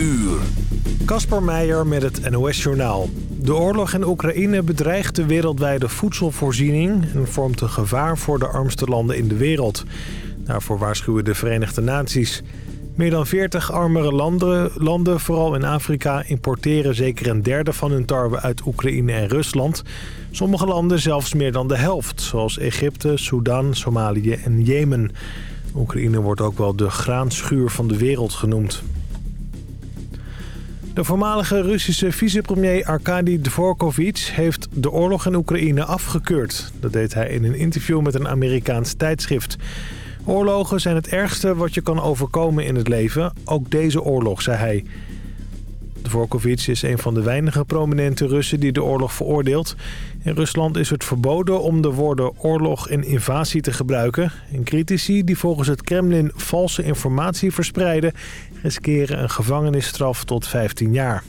uur. Kasper Meijer met het NOS-journaal. De oorlog in Oekraïne bedreigt de wereldwijde voedselvoorziening... en vormt een gevaar voor de armste landen in de wereld. Daarvoor waarschuwen de Verenigde Naties. Meer dan 40 armere landen, landen, vooral in Afrika, importeren zeker een derde van hun tarwe uit Oekraïne en Rusland. Sommige landen zelfs meer dan de helft, zoals Egypte, Sudan, Somalië en Jemen. Oekraïne wordt ook wel de graanschuur van de wereld genoemd. De voormalige Russische vicepremier Arkady Dvorkovich heeft de oorlog in Oekraïne afgekeurd. Dat deed hij in een interview met een Amerikaans tijdschrift. Oorlogen zijn het ergste wat je kan overkomen in het leven. Ook deze oorlog, zei hij. Dvorkovich is een van de weinige prominente Russen die de oorlog veroordeelt. In Rusland is het verboden om de woorden oorlog en invasie te gebruiken. En critici die volgens het Kremlin valse informatie verspreiden... riskeren een gevangenisstraf tot 15 jaar.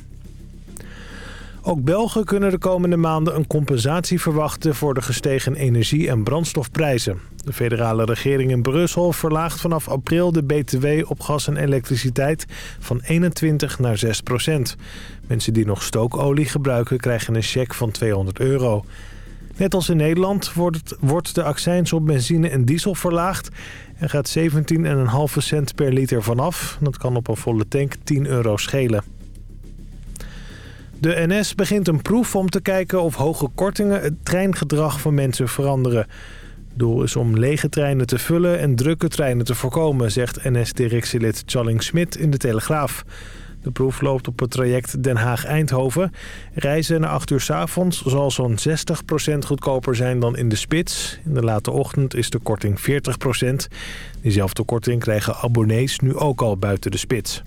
Ook Belgen kunnen de komende maanden een compensatie verwachten... voor de gestegen energie- en brandstofprijzen. De federale regering in Brussel verlaagt vanaf april de BTW op gas en elektriciteit... van 21 naar 6 procent. Mensen die nog stookolie gebruiken krijgen een cheque van 200 euro. Net als in Nederland wordt, wordt de accijns op benzine en diesel verlaagd... en gaat 17,5 cent per liter vanaf. Dat kan op een volle tank 10 euro schelen. De NS begint een proef om te kijken of hoge kortingen het treingedrag van mensen veranderen. Doel is om lege treinen te vullen en drukke treinen te voorkomen, zegt NS-directielid Challing Smit in de Telegraaf. De proef loopt op het traject Den Haag-Eindhoven. Reizen na 8 uur s avonds zal zo'n 60% goedkoper zijn dan in de spits. In de late ochtend is de korting 40%. Diezelfde korting krijgen abonnees nu ook al buiten de spits.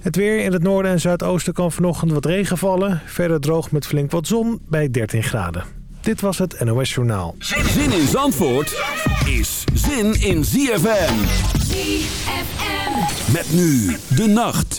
Het weer in het noorden en zuidoosten kan vanochtend wat regen vallen. Verder droog met flink wat zon bij 13 graden. Dit was het NOS Journaal. Zin in Zandvoort is zin in ZFM. ZFM. Met nu de nacht.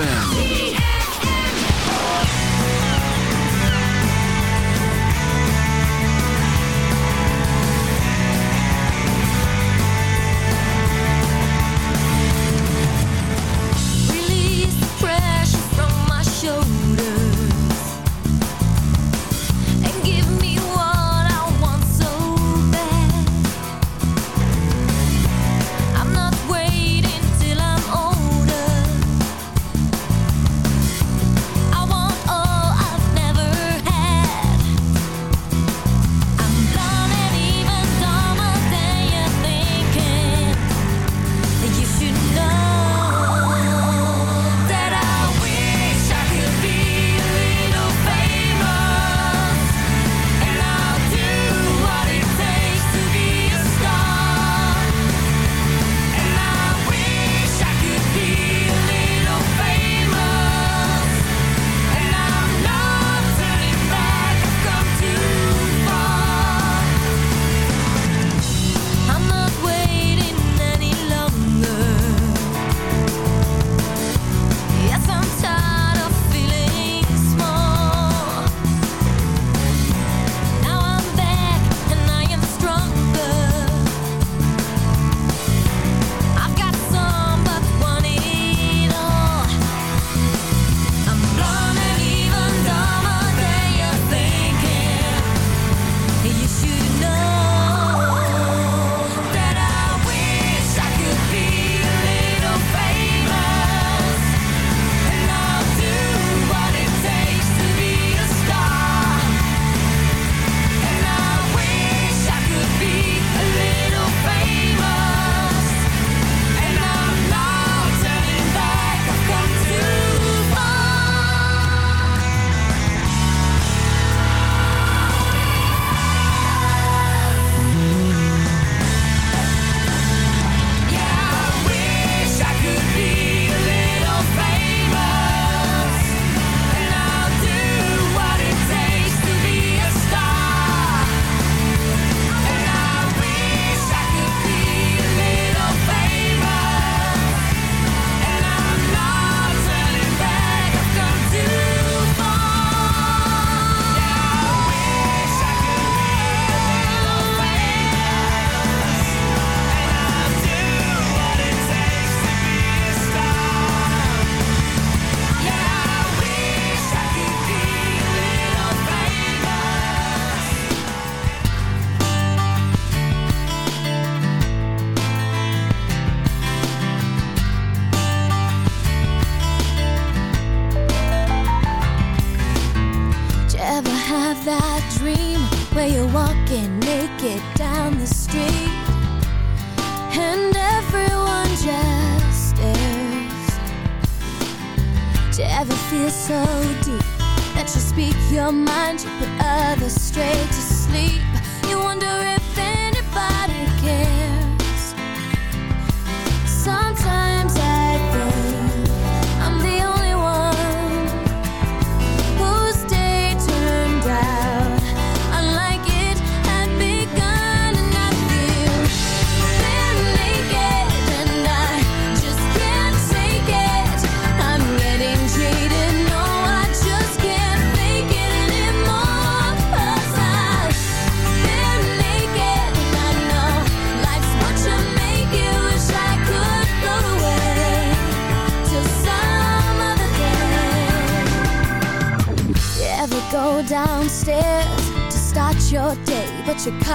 Yeah.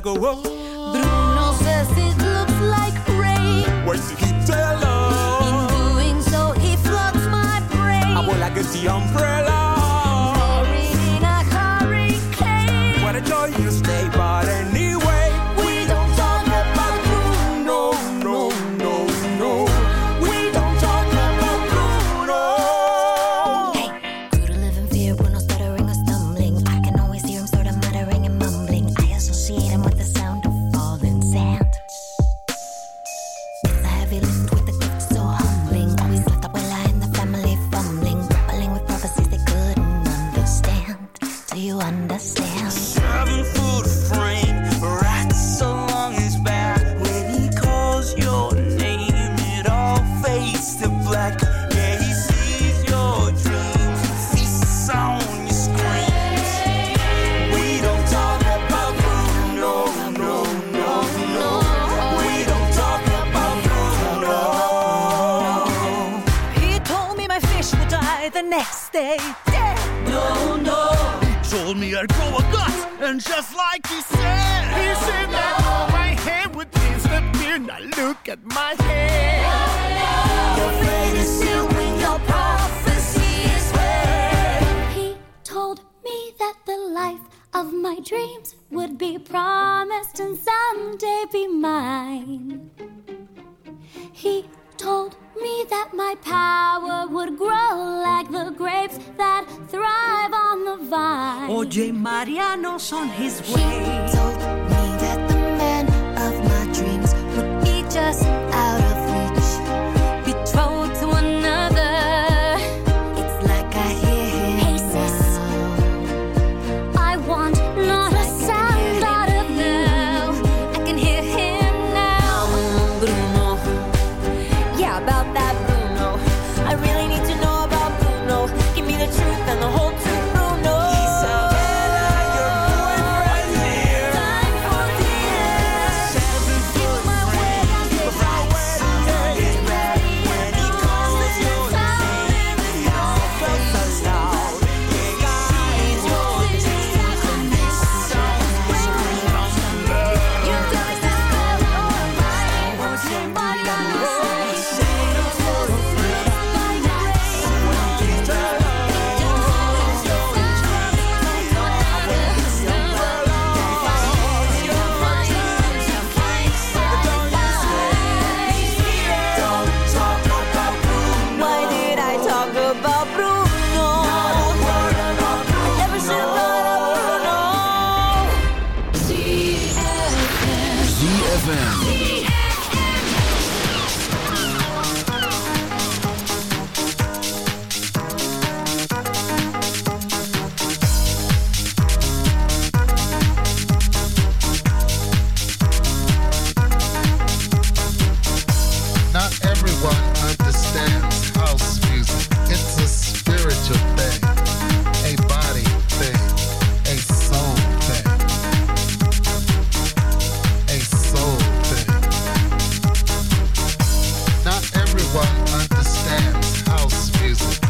Go wrong. Mariano's on his way. He told me that the man of my dreams would be just. Days.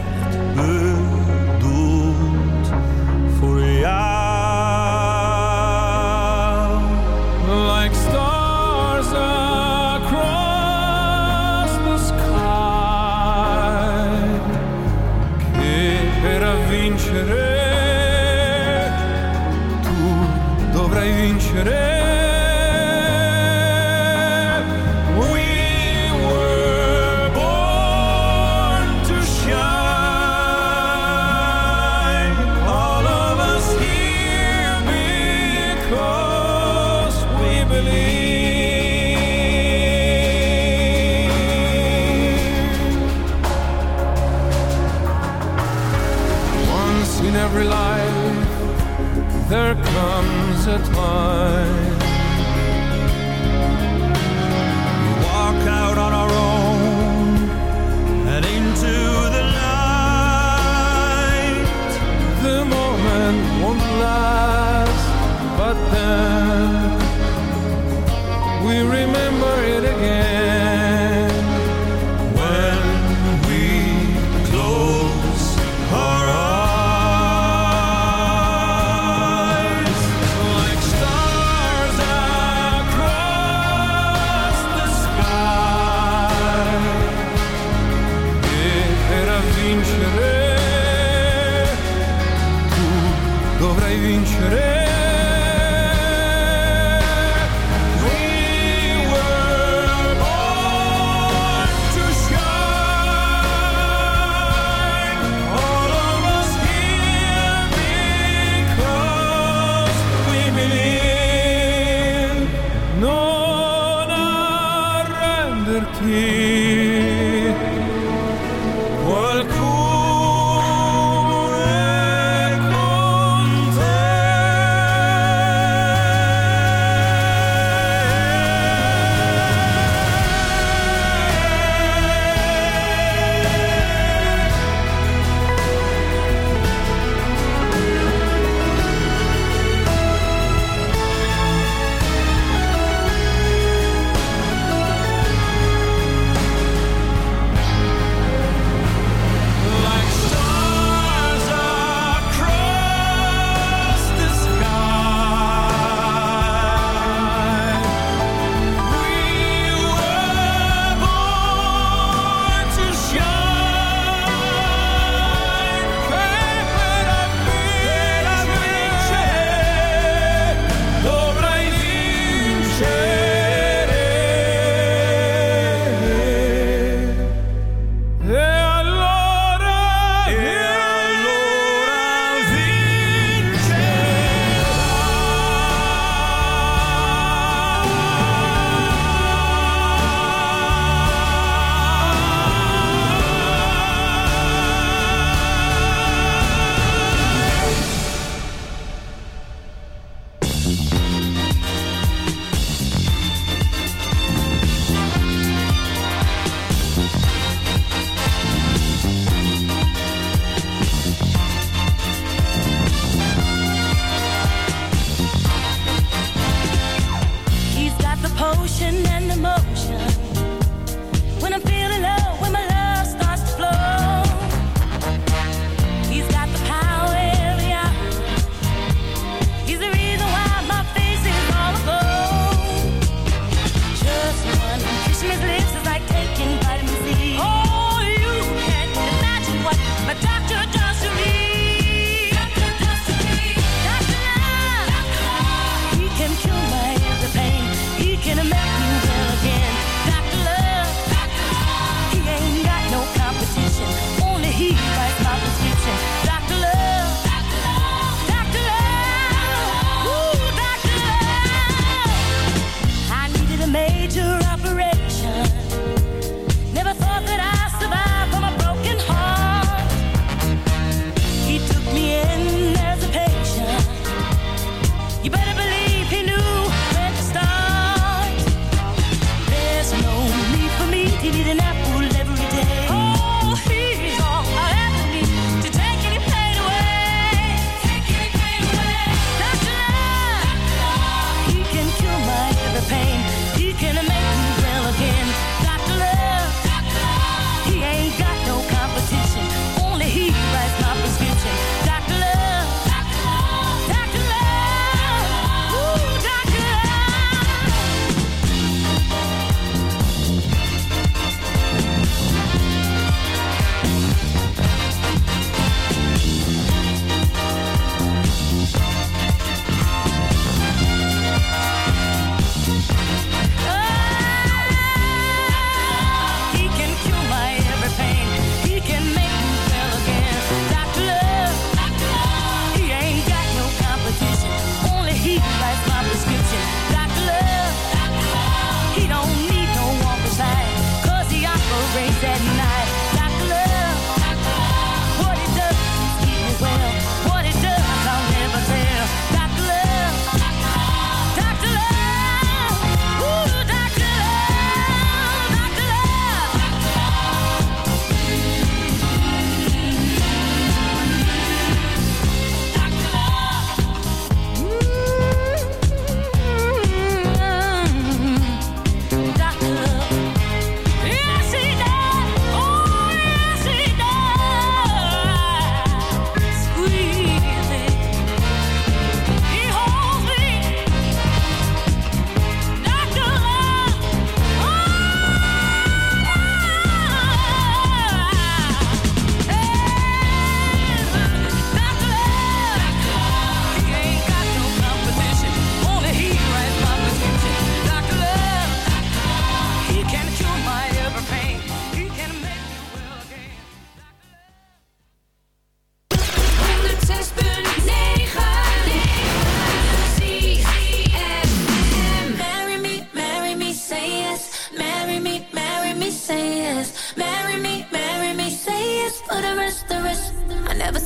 should have comes a time.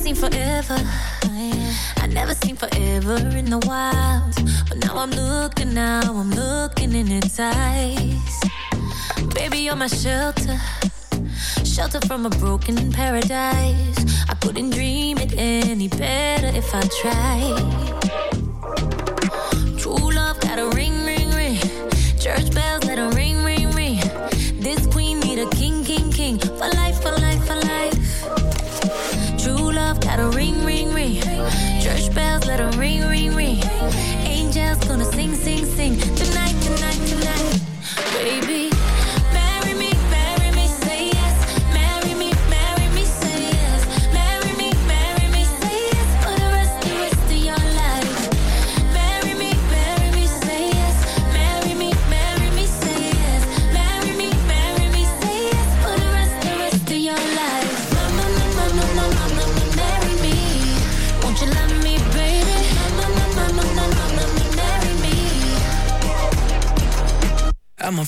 Seen forever. I never seen forever in the wild. But now I'm looking, now I'm looking in its eyes. Baby, you're my shelter. Shelter from a broken paradise. I couldn't dream it any better if I tried. True love got a ring, ring, ring. Church bells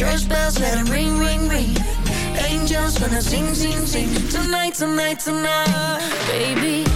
Church bells let 'em ring, ring, ring. Angels gonna sing, sing, sing. Tonight, tonight, tonight. Baby,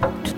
to